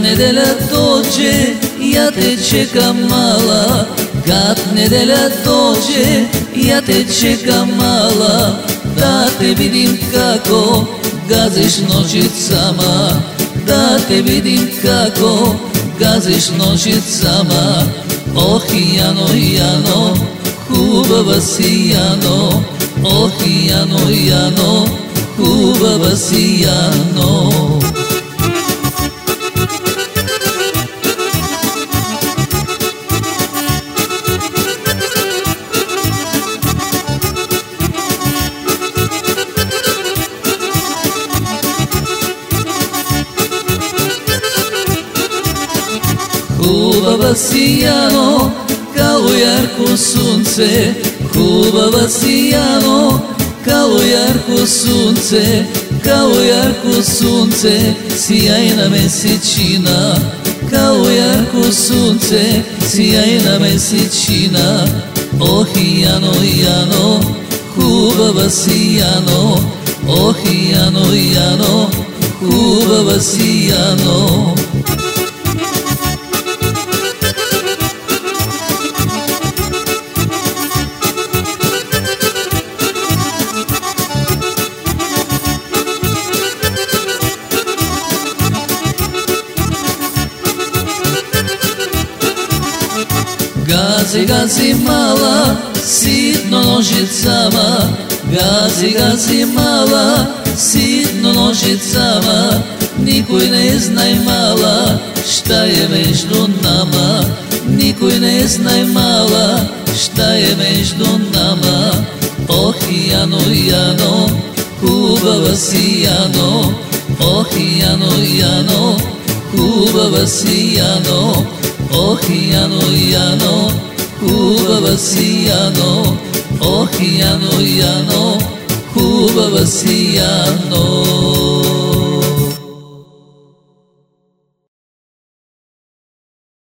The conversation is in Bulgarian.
неделя точе, я те чекам мала. Гад неделя точе, я те чекам мала. Да те видим како газиш ножицама Да те видим како газиш ножицама Ох, яно яно, хубава си Јано Ох, яно яно, хубава си яно. Hubava sijano kao jarko sunce Hubava sijano kao jarko sunce Kao jarko sunce sjajna mesečina Kao jarko sunce sjajna mesečina Oh jano jano Hubava sijano Oh jano jano Hubava sijano Gazi gazi mala, sitno nožicama Gazi gazi mala, sitno nožicama Nikoj ne znaj mala, šta je među nama Nikoj ne znaj mala, šta je među nama Oh Jano Jano, kubava si Jano Oh Jano Jano, kubava si Jano Ох, Яно, Яно, хубава си Яно, Ох, Яно, Яно, хубава си Яно.